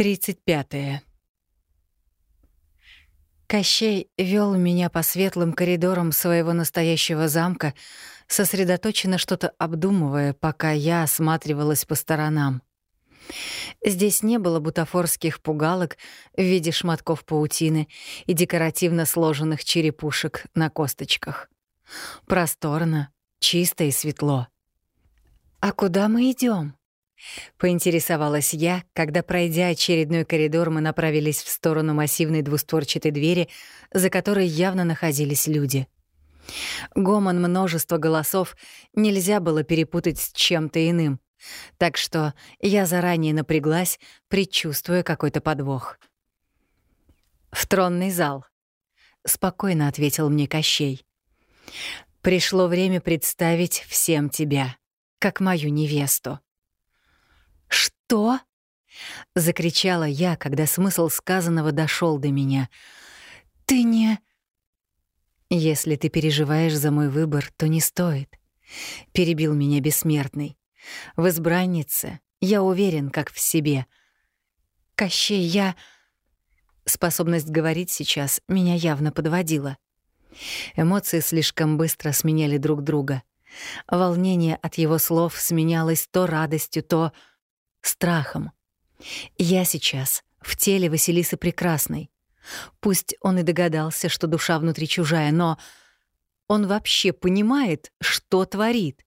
35. Кощей вел меня по светлым коридорам своего настоящего замка, сосредоточенно что-то обдумывая, пока я осматривалась по сторонам. Здесь не было бутафорских пугалок в виде шматков паутины и декоративно сложенных черепушек на косточках. Просторно, чисто и светло. «А куда мы идем? Поинтересовалась я, когда, пройдя очередной коридор, мы направились в сторону массивной двустворчатой двери, за которой явно находились люди. Гомон множества голосов нельзя было перепутать с чем-то иным, так что я заранее напряглась, предчувствуя какой-то подвох. «В тронный зал», — спокойно ответил мне Кощей. «Пришло время представить всем тебя, как мою невесту». «Что?» — закричала я, когда смысл сказанного дошел до меня. «Ты не...» «Если ты переживаешь за мой выбор, то не стоит», — перебил меня бессмертный. «В избраннице я уверен, как в себе. Кощей, я...» Способность говорить сейчас меня явно подводила. Эмоции слишком быстро сменяли друг друга. Волнение от его слов сменялось то радостью, то страхом. Я сейчас в теле Василисы Прекрасной. Пусть он и догадался, что душа внутри чужая, но он вообще понимает, что творит.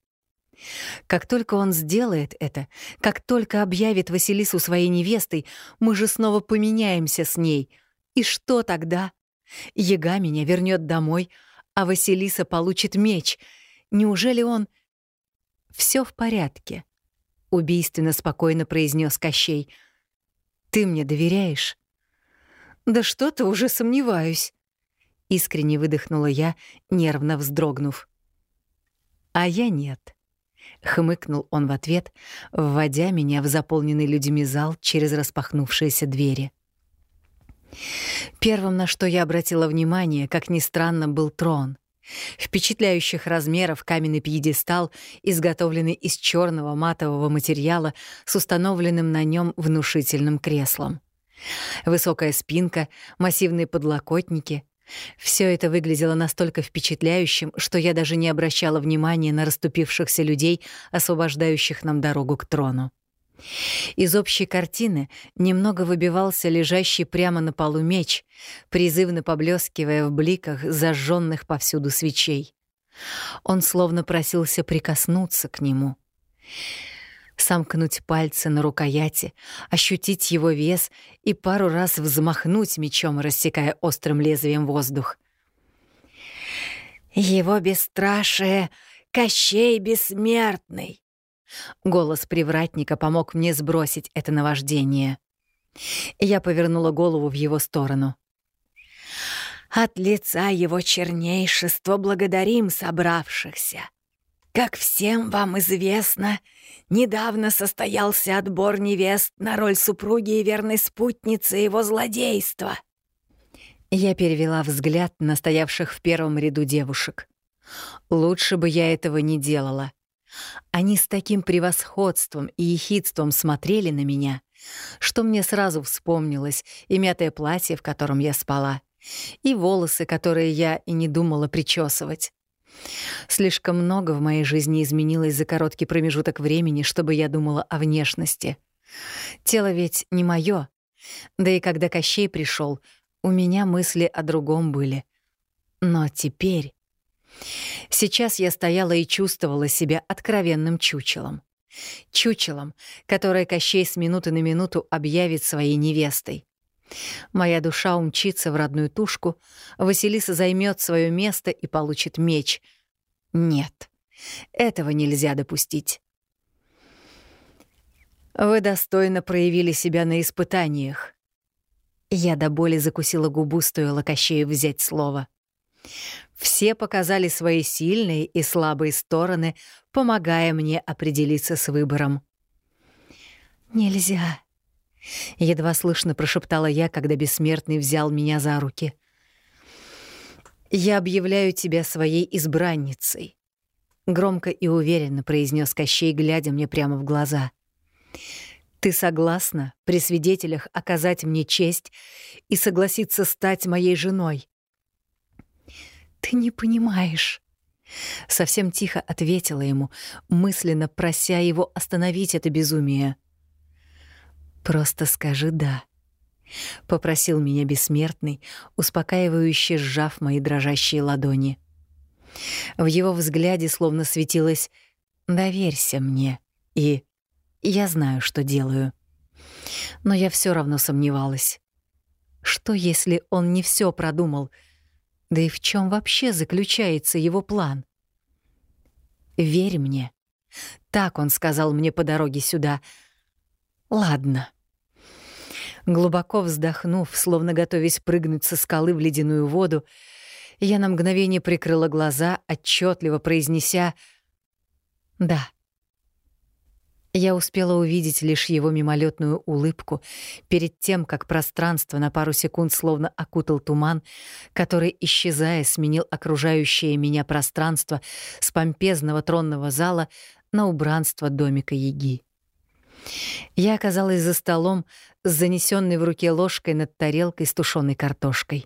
Как только он сделает это, как только объявит Василису своей невестой, мы же снова поменяемся с ней. И что тогда? Ега меня вернет домой, а Василиса получит меч. Неужели он... Все в порядке убийственно спокойно произнес Кощей. Ты мне доверяешь? Да что-то уже сомневаюсь, искренне выдохнула я, нервно вздрогнув. А я нет, хмыкнул он в ответ, вводя меня в заполненный людьми зал через распахнувшиеся двери. Первым, на что я обратила внимание, как ни странно, был трон. Впечатляющих размеров каменный пьедестал, изготовленный из черного матового материала с установленным на нем внушительным креслом. Высокая спинка, массивные подлокотники — все это выглядело настолько впечатляющим, что я даже не обращала внимания на расступившихся людей, освобождающих нам дорогу к трону. Из общей картины немного выбивался лежащий прямо на полу меч, призывно поблескивая в бликах зажженных повсюду свечей. Он словно просился прикоснуться к нему. Сомкнуть пальцы на рукояти, ощутить его вес и пару раз взмахнуть мечом, рассекая острым лезвием воздух. «Его бесстрашие — Кощей Бессмертный!» Голос привратника помог мне сбросить это наваждение. Я повернула голову в его сторону. «От лица его чернейшества благодарим собравшихся. Как всем вам известно, недавно состоялся отбор невест на роль супруги и верной спутницы его злодейства». Я перевела взгляд на стоявших в первом ряду девушек. Лучше бы я этого не делала. Они с таким превосходством и ехидством смотрели на меня, что мне сразу вспомнилось и мятое платье, в котором я спала, и волосы, которые я и не думала причесывать. Слишком много в моей жизни изменилось за короткий промежуток времени, чтобы я думала о внешности. Тело ведь не мое. Да и когда Кощей пришел, у меня мысли о другом были. Но теперь... Сейчас я стояла и чувствовала себя откровенным чучелом. Чучелом, которое Кощей с минуты на минуту объявит своей невестой. Моя душа умчится в родную тушку, Василиса займет свое место и получит меч. Нет, этого нельзя допустить. Вы достойно проявили себя на испытаниях. Я до боли закусила губу, стоило Кощею взять слово. Все показали свои сильные и слабые стороны, помогая мне определиться с выбором. «Нельзя», — едва слышно прошептала я, когда бессмертный взял меня за руки. «Я объявляю тебя своей избранницей», — громко и уверенно произнес Кощей, глядя мне прямо в глаза. Ты согласна при свидетелях оказать мне честь и согласиться стать моей женой? Ты не понимаешь. Совсем тихо ответила ему, мысленно прося его остановить это безумие. «Просто скажи «да», — попросил меня бессмертный, успокаивающе сжав мои дрожащие ладони. В его взгляде словно светилось «доверься мне» и «я знаю, что делаю». Но я все равно сомневалась. Что, если он не все продумал? Да и в чем вообще заключается его план? «Верь мне». Так он сказал мне по дороге сюда. «Ладно». Глубоко вздохнув, словно готовясь прыгнуть со скалы в ледяную воду, я на мгновение прикрыла глаза, отчетливо произнеся «Да». Я успела увидеть лишь его мимолетную улыбку перед тем, как пространство на пару секунд словно окутал туман, который, исчезая, сменил окружающее меня пространство с помпезного тронного зала на убранство домика Яги. Я оказалась за столом с занесенной в руке ложкой над тарелкой с тушеной картошкой.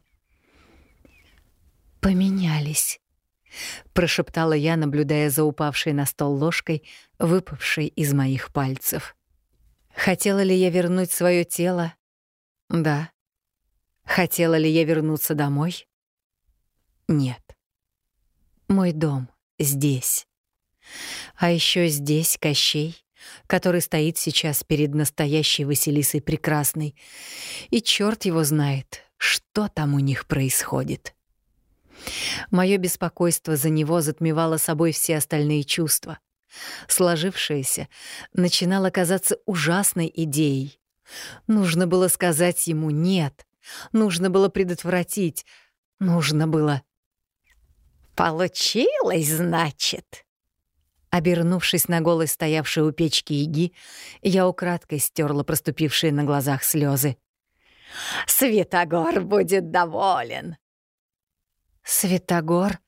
«Поменялись», — прошептала я, наблюдая за упавшей на стол ложкой, выпавшей из моих пальцев. Хотела ли я вернуть свое тело? Да. Хотела ли я вернуться домой? Нет. Мой дом здесь. А еще здесь Кощей, который стоит сейчас перед настоящей Василисой Прекрасной, и черт его знает, что там у них происходит. Мое беспокойство за него затмевало собой все остальные чувства. Сложившееся начинало казаться ужасной идеей. Нужно было сказать ему «нет», нужно было предотвратить, нужно было... «Получилось, значит?» Обернувшись на голос стоявшей у печки Иги, я украдкой стерла проступившие на глазах слезы. «Светогор будет доволен!» «Светогор?»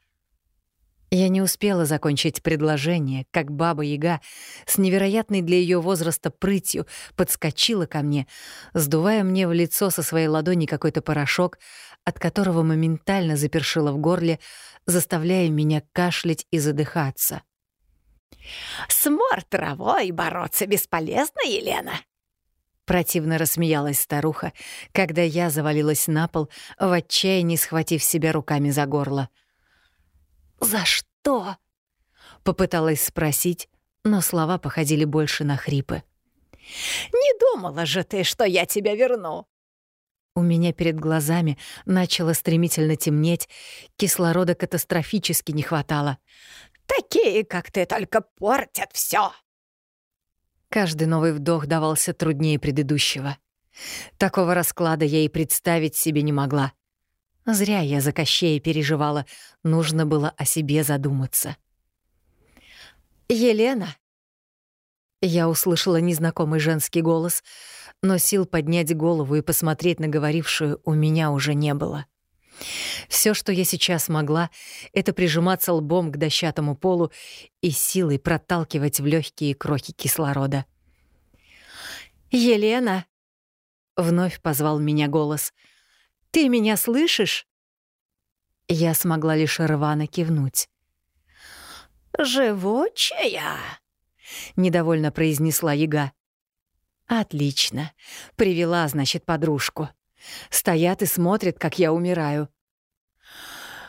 Я не успела закончить предложение, как баба-яга с невероятной для ее возраста прытью подскочила ко мне, сдувая мне в лицо со своей ладони какой-то порошок, от которого моментально запершила в горле, заставляя меня кашлять и задыхаться. «С мор травой бороться бесполезно, Елена!» Противно рассмеялась старуха, когда я завалилась на пол, в отчаянии схватив себя руками за горло. «За что?» — попыталась спросить, но слова походили больше на хрипы. «Не думала же ты, что я тебя верну!» У меня перед глазами начало стремительно темнеть, кислорода катастрофически не хватало. «Такие, как ты, только портят все. Каждый новый вдох давался труднее предыдущего. Такого расклада я и представить себе не могла. Зря я за Кощея переживала, нужно было о себе задуматься. «Елена!» Я услышала незнакомый женский голос, но сил поднять голову и посмотреть на говорившую у меня уже не было. Все, что я сейчас могла, это прижиматься лбом к дощатому полу и силой проталкивать в легкие крохи кислорода. «Елена!» — вновь позвал меня голос. «Ты меня слышишь?» Я смогла лишь рвано кивнуть. «Живучая!» — недовольно произнесла яга. «Отлично. Привела, значит, подружку. Стоят и смотрят, как я умираю.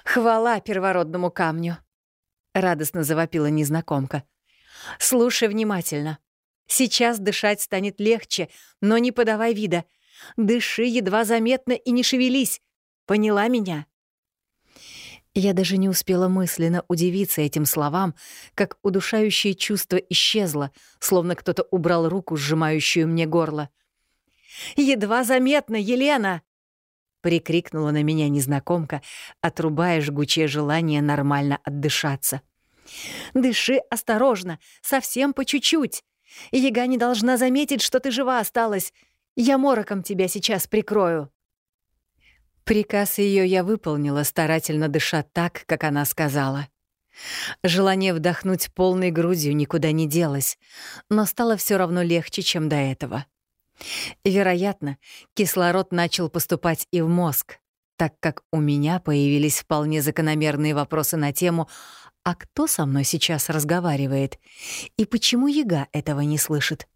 «Хвала первородному камню!» — радостно завопила незнакомка. «Слушай внимательно. Сейчас дышать станет легче, но не подавай вида. Дыши едва заметно и не шевелись. Поняла меня?» Я даже не успела мысленно удивиться этим словам, как удушающее чувство исчезло, словно кто-то убрал руку, сжимающую мне горло. «Едва заметно, Елена!» — прикрикнула на меня незнакомка, отрубая жгучее желание нормально отдышаться. «Дыши осторожно, совсем по чуть-чуть. Яга не должна заметить, что ты жива осталась. Я мороком тебя сейчас прикрою». Приказ ее я выполнила, старательно дыша так, как она сказала. Желание вдохнуть полной грудью никуда не делось, но стало все равно легче, чем до этого. Вероятно, кислород начал поступать и в мозг, так как у меня появились вполне закономерные вопросы на тему «А кто со мной сейчас разговаривает? И почему яга этого не слышит?»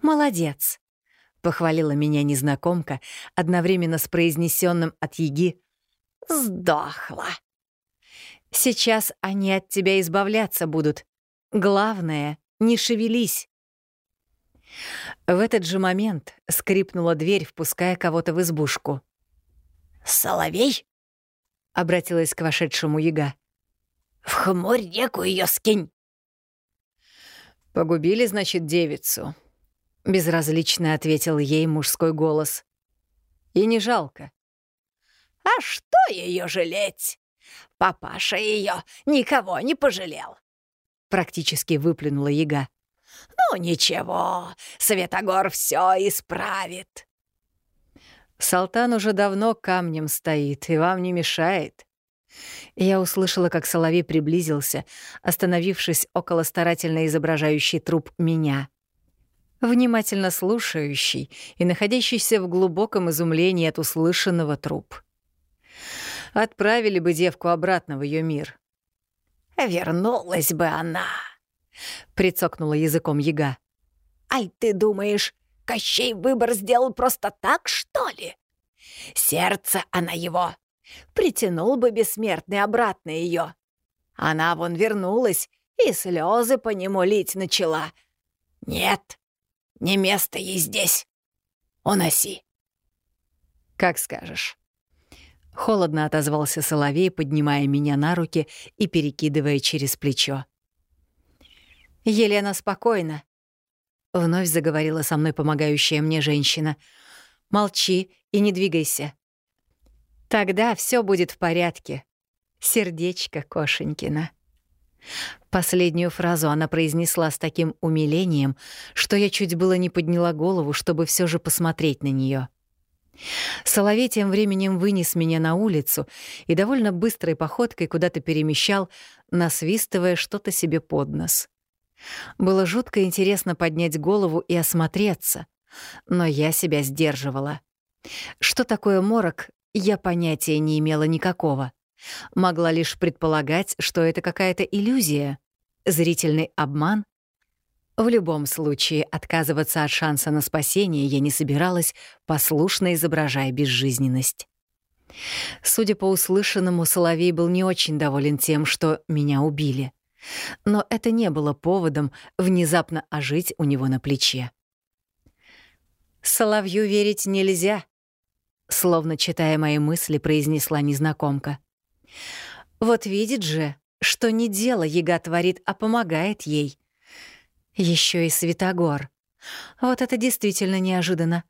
«Молодец», — похвалила меня незнакомка, одновременно с произнесенным от яги «Сдохла». Сейчас они от тебя избавляться будут. Главное, не шевелись. В этот же момент скрипнула дверь, впуская кого-то в избушку. «Соловей?» — обратилась к вошедшему яга. «В хмурь реку ее скинь!» «Погубили, значит, девицу», — безразлично ответил ей мужской голос. «И не жалко». «А что ее жалеть? Папаша ее никого не пожалел. Практически выплюнула яга. Ну ничего, Светогор все исправит. Салтан уже давно камнем стоит и вам не мешает. Я услышала, как Соловей приблизился, остановившись около старательно изображающей труп меня. Внимательно слушающий и находящийся в глубоком изумлении от услышанного труп. Отправили бы девку обратно в ее мир. «Вернулась бы она», — прицокнула языком яга. «Ай, ты думаешь, Кощей выбор сделал просто так, что ли? Сердце она его. Притянул бы бессмертный обратно ее. Она вон вернулась и слезы по нему лить начала. Нет, не место ей здесь. Уноси. Как скажешь. Холодно отозвался Соловей, поднимая меня на руки и перекидывая через плечо. «Елена, спокойно!» Вновь заговорила со мной помогающая мне женщина. «Молчи и не двигайся. Тогда все будет в порядке. Сердечко Кошенькина». Последнюю фразу она произнесла с таким умилением, что я чуть было не подняла голову, чтобы все же посмотреть на нее. Соловей тем временем вынес меня на улицу и довольно быстрой походкой куда-то перемещал, насвистывая что-то себе под нос. Было жутко интересно поднять голову и осмотреться, но я себя сдерживала. Что такое морок, я понятия не имела никакого. Могла лишь предполагать, что это какая-то иллюзия, зрительный обман в любом случае, отказываться от шанса на спасение я не собиралась, послушно изображая безжизненность. Судя по услышанному, Соловей был не очень доволен тем, что меня убили. Но это не было поводом внезапно ожить у него на плече. «Соловью верить нельзя», — словно читая мои мысли, произнесла незнакомка. «Вот видит же, что не дело яга творит, а помогает ей. Еще и Святогор. Вот это действительно неожиданно.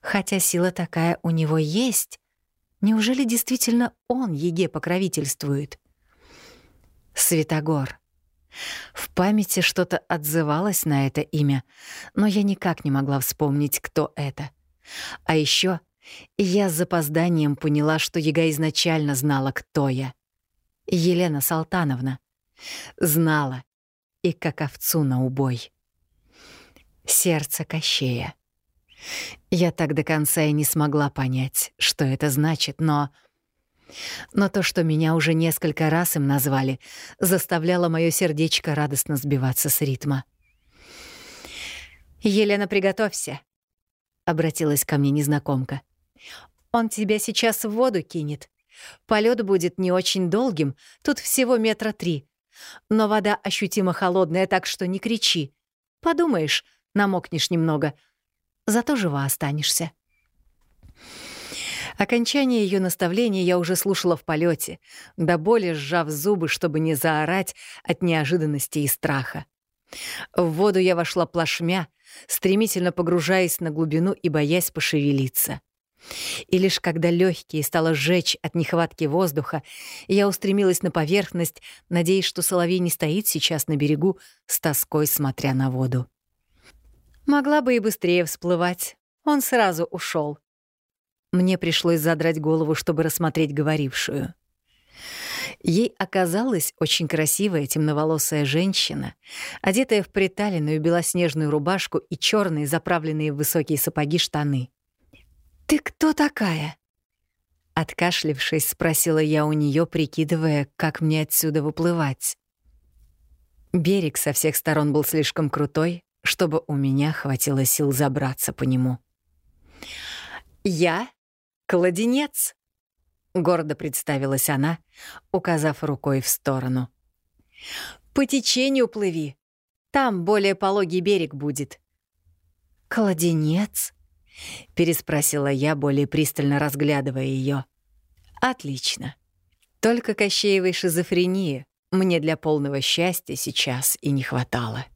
Хотя сила такая у него есть. Неужели действительно он Еге покровительствует? Святогор. В памяти что-то отзывалось на это имя, но я никак не могла вспомнить, кто это. А еще я с запозданием поняла, что Ега изначально знала, кто я. Елена Салтановна. Знала и как овцу на убой. Сердце Кощея. Я так до конца и не смогла понять, что это значит, но... Но то, что меня уже несколько раз им назвали, заставляло мое сердечко радостно сбиваться с ритма. «Елена, приготовься», — обратилась ко мне незнакомка. «Он тебя сейчас в воду кинет. Полет будет не очень долгим, тут всего метра три. Но вода ощутимо холодная, так что не кричи. Подумаешь, намокнешь немного. Зато жива останешься. Окончание ее наставления я уже слушала в полете, до боли сжав зубы, чтобы не заорать от неожиданности и страха. В воду я вошла плашмя, стремительно погружаясь на глубину и боясь пошевелиться. И лишь когда легкие стало сжечь от нехватки воздуха, я устремилась на поверхность, надеясь, что соловей не стоит сейчас на берегу, с тоской смотря на воду. Могла бы и быстрее всплывать. Он сразу ушел. Мне пришлось задрать голову, чтобы рассмотреть говорившую. Ей оказалась очень красивая темноволосая женщина, одетая в приталенную белоснежную рубашку и черные, заправленные в высокие сапоги штаны. «Ты кто такая?» Откашлившись, спросила я у нее, прикидывая, как мне отсюда выплывать. Берег со всех сторон был слишком крутой, чтобы у меня хватило сил забраться по нему. «Я — кладенец», — гордо представилась она, указав рукой в сторону. «По течению плыви. Там более пологий берег будет». «Кладенец?» — переспросила я, более пристально разглядывая ее. «Отлично. Только Кощеевой шизофрении мне для полного счастья сейчас и не хватало».